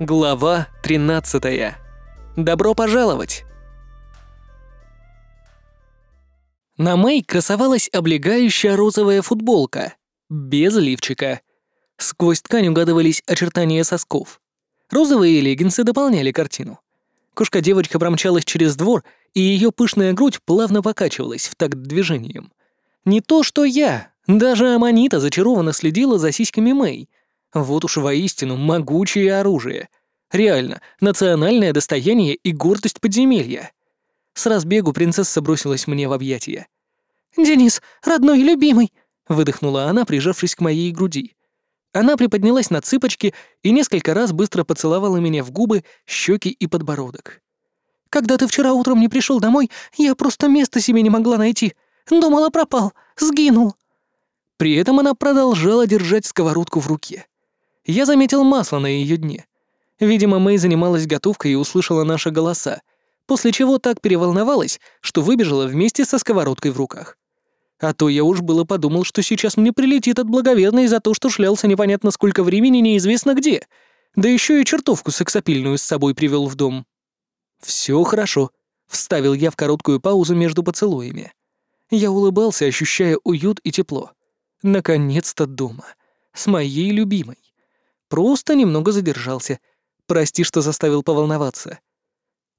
Глава 13. Добро пожаловать! На Мэй красовалась облегающая розовая футболка, без лифчика. Сквозь ткань угадывались очертания сосков. Розовые леггинсы дополняли картину. Кошка-девочка промчалась через двор, и ее пышная грудь плавно покачивалась в такт движением. Не то что я, даже Аманита зачарованно следила за сиськами Мэй — вот уж воистину могучее оружие. Реально, национальное достояние и гордость подземелья. С разбегу принцесса бросилась мне в объятия. «Денис, родной и любимый!» — выдохнула она, прижавшись к моей груди. Она приподнялась на цыпочки и несколько раз быстро поцеловала меня в губы, щеки и подбородок. «Когда ты вчера утром не пришел домой, я просто места себе не могла найти. Думала, пропал, сгинул». При этом она продолжала держать сковородку в руке я заметил масло на ее дне. Видимо, Мэй занималась готовкой и услышала наши голоса, после чего так переволновалась, что выбежала вместе со сковородкой в руках. А то я уж было подумал, что сейчас мне прилетит от благоверной за то, что шлялся непонятно сколько времени неизвестно где, да еще и чертовку сексапильную с собой привел в дом. Все хорошо», — вставил я в короткую паузу между поцелуями. Я улыбался, ощущая уют и тепло. Наконец-то дома. С моей любимой. Просто немного задержался. Прости, что заставил поволноваться.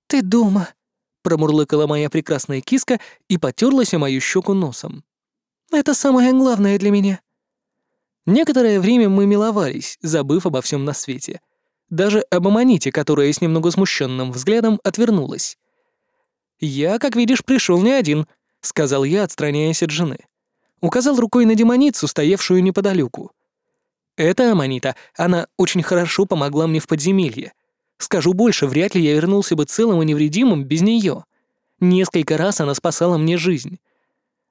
«Ты дома», — промурлыкала моя прекрасная киска и потерлась о мою щеку носом. «Это самое главное для меня». Некоторое время мы миловались, забыв обо всем на свете. Даже об Аманите, которая с немного смущенным взглядом отвернулась. «Я, как видишь, пришел не один», — сказал я, отстраняясь от жены. Указал рукой на демоницу, стоявшую неподалеку. Это Аманита, она очень хорошо помогла мне в подземелье. Скажу больше, вряд ли я вернулся бы целым и невредимым без нее. Несколько раз она спасала мне жизнь.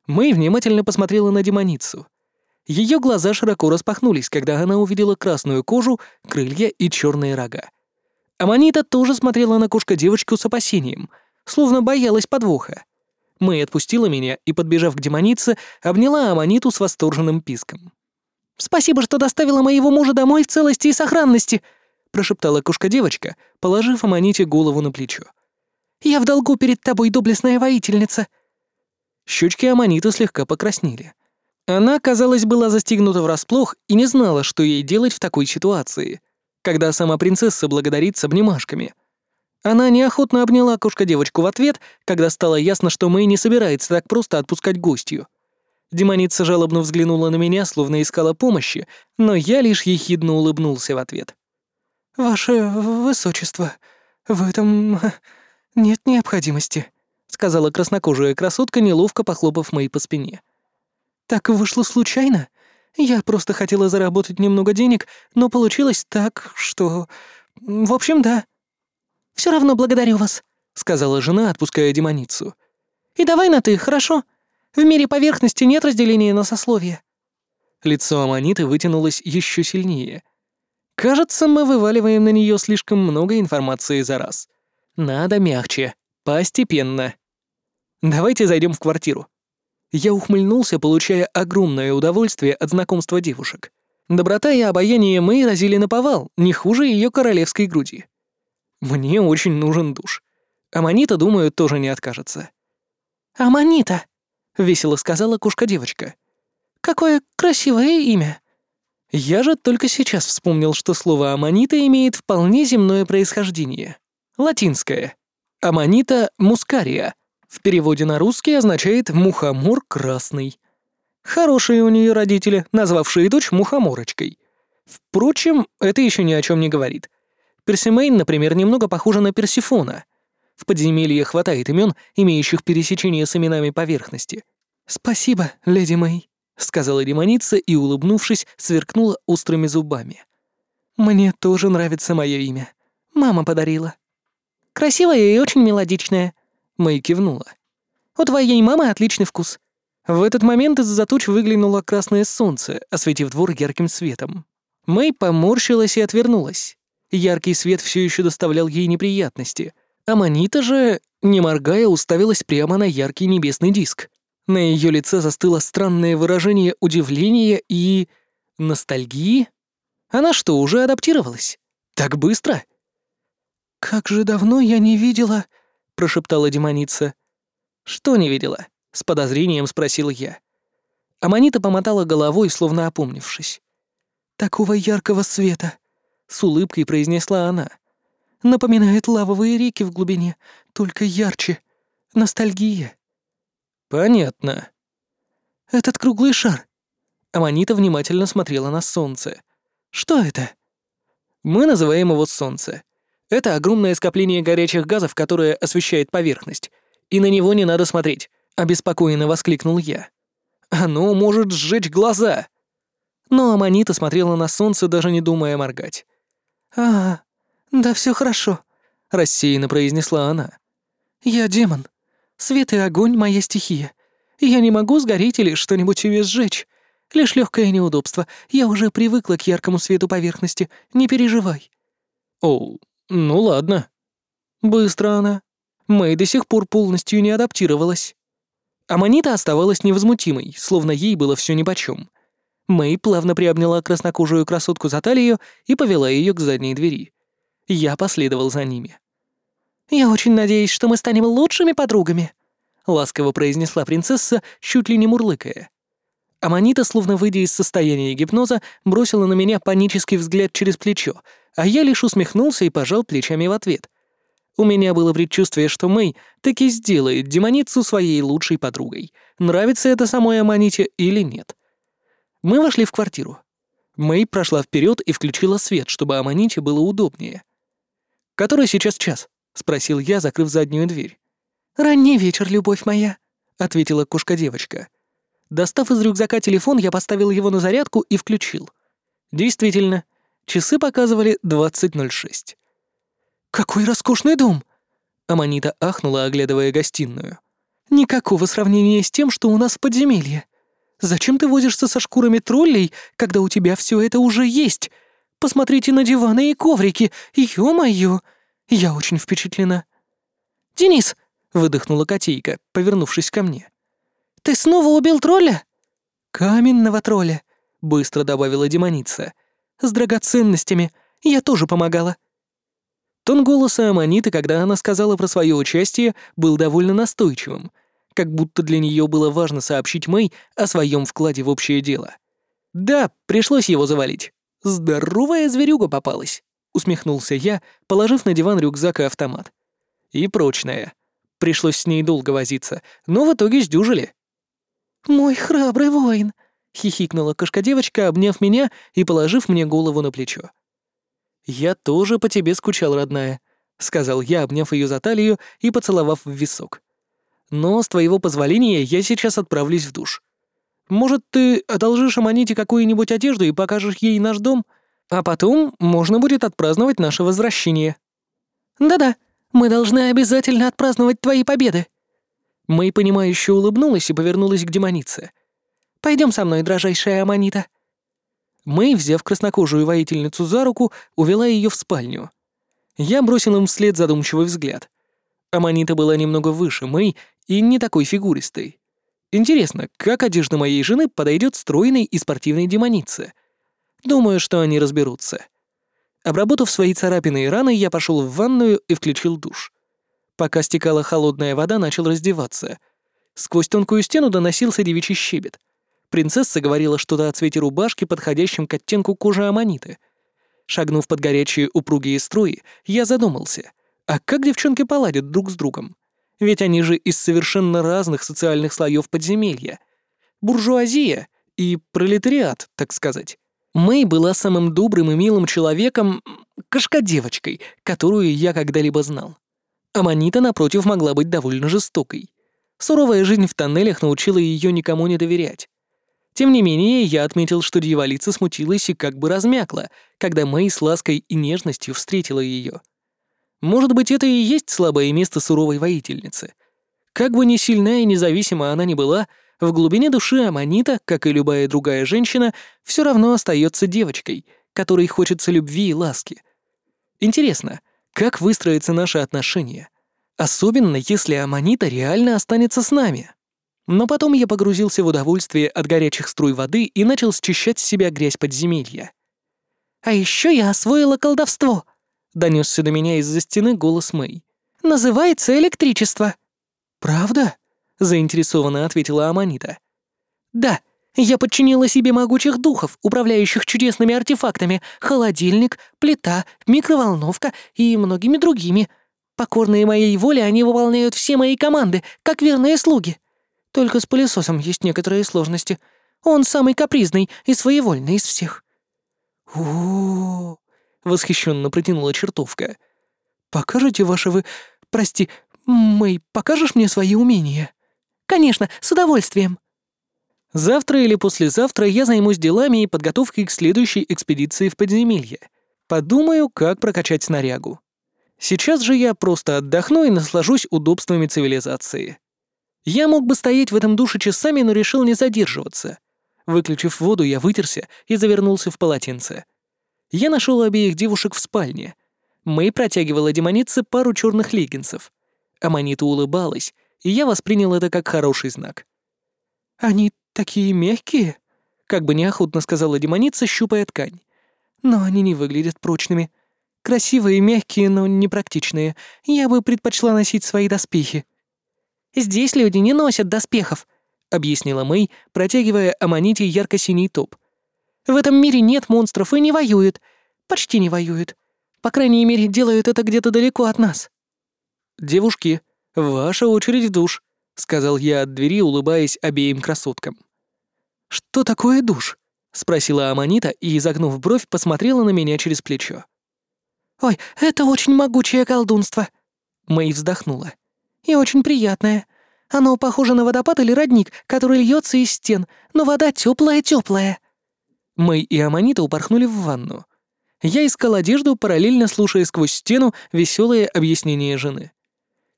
Мэй внимательно посмотрела на демоницу. Ее глаза широко распахнулись, когда она увидела красную кожу, крылья и черные рога. Аманита тоже смотрела на кошка-девочку с опасением, словно боялась подвоха. Мэй отпустила меня и, подбежав к демонице, обняла Аманиту с восторженным писком. Спасибо, что доставила моего мужа домой в целости и сохранности», — прошептала кошка-девочка, положив Аманите голову на плечо. «Я в долгу перед тобой, доблестная воительница». Щечки Аманиты слегка покраснели. Она, казалось, была застигнута врасплох и не знала, что ей делать в такой ситуации, когда сама принцесса благодарит с обнимашками. Она неохотно обняла кошка-девочку в ответ, когда стало ясно, что Мэй не собирается так просто отпускать гостью. Демоница жалобно взглянула на меня, словно искала помощи, но я лишь ехидно улыбнулся в ответ. «Ваше высочество, в этом нет необходимости», — сказала краснокожая красотка, неловко похлопав моей по спине. «Так вышло случайно. Я просто хотела заработать немного денег, но получилось так, что... В общем, да». «Все равно благодарю вас», — сказала жена, отпуская демоницу. «И давай на «ты», хорошо?» В мире поверхности нет разделения на сословия». Лицо Аманиты вытянулось еще сильнее. «Кажется, мы вываливаем на нее слишком много информации за раз. Надо мягче, постепенно. Давайте зайдем в квартиру». Я ухмыльнулся, получая огромное удовольствие от знакомства девушек. Доброта и обаяние мы разили на повал, не хуже ее королевской груди. Мне очень нужен душ. Аманита, думаю, тоже не откажется. «Аманита!» — весело сказала кушка-девочка. «Какое красивое имя!» Я же только сейчас вспомнил, что слово «аманита» имеет вполне земное происхождение. Латинское. «Аманита мускария» в переводе на русский означает «мухомор красный». Хорошие у нее родители, назвавшие дочь мухоморочкой. Впрочем, это еще ни о чем не говорит. Персимейн, например, немного похожа на Персифона. В подземелье хватает имен, имеющих пересечение с именами поверхности. «Спасибо, леди Мэй», — сказала демоница и, улыбнувшись, сверкнула острыми зубами. «Мне тоже нравится мое имя. Мама подарила». «Красивое и очень мелодичное», — Мэй кивнула. «У твоей мамы отличный вкус». В этот момент из-за туч выглянуло красное солнце, осветив двор ярким светом. Мэй поморщилась и отвернулась. Яркий свет все еще доставлял ей неприятности, Аманита же, не моргая, уставилась прямо на яркий небесный диск. На ее лице застыло странное выражение удивления и... ностальгии? Она что, уже адаптировалась? Так быстро? «Как же давно я не видела...» — прошептала демоница. «Что не видела?» — с подозрением спросил я. Аманита помотала головой, словно опомнившись. «Такого яркого света!» — с улыбкой произнесла она. «Напоминает лавовые реки в глубине, только ярче. Ностальгия». «Понятно». «Этот круглый шар». Аманита внимательно смотрела на солнце. «Что это?» «Мы называем его солнце. Это огромное скопление горячих газов, которое освещает поверхность. И на него не надо смотреть», — обеспокоенно воскликнул я. «Оно может сжечь глаза». Но Аманита смотрела на солнце, даже не думая моргать. «А, да все хорошо», — рассеянно произнесла она. «Я демон. Свет и огонь — моя стихия. Я не могу сгореть или что-нибудь себе сжечь. Лишь легкое неудобство. Я уже привыкла к яркому свету поверхности. Не переживай». «О, ну ладно». Быстро она. Мэй до сих пор полностью не адаптировалась. Аманита оставалась невозмутимой, словно ей было все нипочем. Мэй плавно приобняла краснокожую красотку за талию и повела ее к задней двери. Я последовал за ними. «Я очень надеюсь, что мы станем лучшими подругами», — ласково произнесла принцесса, чуть ли не мурлыкая. Аманита, словно выйдя из состояния гипноза, бросила на меня панический взгляд через плечо, а я лишь усмехнулся и пожал плечами в ответ. У меня было предчувствие, что Мэй таки сделает демоницу своей лучшей подругой, нравится это самой Аманите или нет. Мы вошли в квартиру. Мэй прошла вперед и включила свет, чтобы Аманите было удобнее. «Который сейчас час?» — спросил я, закрыв заднюю дверь. «Ранний вечер, любовь моя», — ответила кошка-девочка. Достав из рюкзака телефон, я поставил его на зарядку и включил. Действительно, часы показывали 20.06. «Какой роскошный дом!» Аманита ахнула, оглядывая гостиную. «Никакого сравнения с тем, что у нас в подземелье. Зачем ты возишься со шкурами троллей, когда у тебя все это уже есть? Посмотрите на диваны и коврики, ё-моё! Я очень впечатлена». «Денис!» — выдохнула котейка, повернувшись ко мне. «Ты снова убил тролля?» «Каменного тролля», — быстро добавила демоница. «С драгоценностями. Я тоже помогала». Тон голоса Аманиты, когда она сказала про свое участие, был довольно настойчивым, как будто для нее было важно сообщить Мэй о своем вкладе в общее дело. «Да, пришлось его завалить. Здоровая зверюга попалась», — усмехнулся я, положив на диван рюкзак и автомат. «И прочная. Пришлось с ней долго возиться, но в итоге сдюжили». «Мой храбрый воин», — хихикнула кошка-девочка, обняв меня и положив мне голову на плечо. «Я тоже по тебе скучал, родная», — сказал я, обняв ее за талию и поцеловав в висок. «Но, с твоего позволения, я сейчас отправлюсь в душ. Может, ты одолжишь Аманите какую-нибудь одежду и покажешь ей наш дом? А потом можно будет отпраздновать наше возвращение». «Да-да, мы должны обязательно отпраздновать твои победы». Мэй, понимающе улыбнулась и повернулась к демонице. Пойдем со мной, дрожайшая Аманита». Мэй, взяв краснокожую воительницу за руку, увела ее в спальню. Я бросил им вслед задумчивый взгляд. Аманита была немного выше Мэй и не такой фигуристой. Интересно, как одежда моей жены подойдет стройной и спортивной демонице? Думаю, что они разберутся. Обработав свои царапины и раны, я пошел в ванную и включил душ. Пока стекала холодная вода, начал раздеваться. Сквозь тонкую стену доносился девичий щебет. Принцесса говорила что-то о цвете рубашки, подходящем к оттенку кожи аммониты. Шагнув под горячие упругие струи, я задумался, а как девчонки поладят друг с другом? Ведь они же из совершенно разных социальных слоев подземелья. Буржуазия и пролетариат, так сказать. Мэй была самым добрым и милым человеком, кошка-девочкой, которую я когда-либо знал. Аманита, напротив, могла быть довольно жестокой. Суровая жизнь в тоннелях научила ее никому не доверять. Тем не менее, я отметил, что дьяволица смутилась и как бы размякла, когда Мэй с лаской и нежностью встретила ее. Может быть, это и есть слабое место суровой воительницы. Как бы ни сильна и независима она ни была, в глубине души Аманита, как и любая другая женщина, все равно остается девочкой, которой хочется любви и ласки. Интересно, как выстроятся наши отношения. Особенно, если Аманита реально останется с нами. Но потом я погрузился в удовольствие от горячих струй воды и начал счищать с себя грязь подземелья. «А еще я освоила колдовство!» — донесся до меня из-за стены голос Мэй. «Называется электричество». «Правда?» — заинтересованно ответила Аманита. «Да, я подчинила себе могучих духов, управляющих чудесными артефактами, холодильник, плита, микроволновка и многими другими. Покорные моей воле, они выполняют все мои команды, как верные слуги. Только с пылесосом есть некоторые сложности. Он самый капризный и своевольный из всех». «О-о-о!» — восхищенно протянула чертовка. «Покажете ваши вы... Прости, Мэй, покажешь мне свои умения?» «Конечно, с удовольствием!» Завтра или послезавтра я займусь делами и подготовкой к следующей экспедиции в подземелье. Подумаю, как прокачать снарягу. Сейчас же я просто отдохну и наслажусь удобствами цивилизации. Я мог бы стоять в этом душе часами, но решил не задерживаться. Выключив воду, я вытерся и завернулся в полотенце. Я нашел обеих девушек в спальне. Мэй протягивала демонице пару черных леггинсов. Аманита улыбалась, и я воспринял это как хороший знак. «Они такие мягкие», — как бы неохотно сказала демоница, щупая ткань. «Но они не выглядят прочными. Красивые, мягкие, но непрактичные. Я бы предпочла носить свои доспехи». «Здесь люди не носят доспехов», — объяснила Мэй, протягивая Аманите ярко-синий топ. «В этом мире нет монстров и не воюют. Почти не воюют. По крайней мере, делают это где-то далеко от нас». «Девушки, ваша очередь в душ», — сказал я от двери, улыбаясь обеим красоткам. «Что такое душ?» — спросила Аманита и, изогнув бровь, посмотрела на меня через плечо. «Ой, это очень могучее колдунство!» Мэй вздохнула. «И очень приятное. Оно похоже на водопад или родник, который льется из стен, но вода теплая-теплая». Мэй и Аманита упорхнули в ванну. Я искал одежду, параллельно слушая сквозь стену веселые объяснения жены.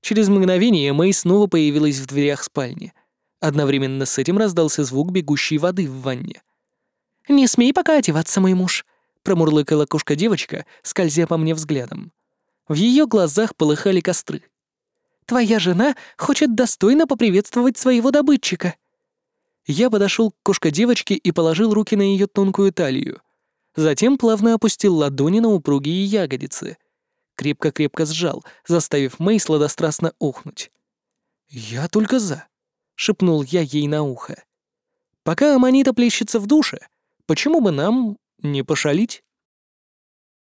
Через мгновение Мэй снова появилась в дверях спальни. Одновременно с этим раздался звук бегущей воды в ванне. «Не смей пока одеваться, мой муж», — промурлыкала кошка-девочка, скользя по мне взглядом. В ее глазах полыхали костры. «Твоя жена хочет достойно поприветствовать своего добытчика». Я подошел к кошка-девочке и положил руки на ее тонкую талию. Затем плавно опустил ладони на упругие ягодицы — крепко-крепко сжал, заставив Мэй сладострастно ухнуть. «Я только за», — шепнул я ей на ухо. «Пока Аманита плещется в душе, почему бы нам не пошалить?»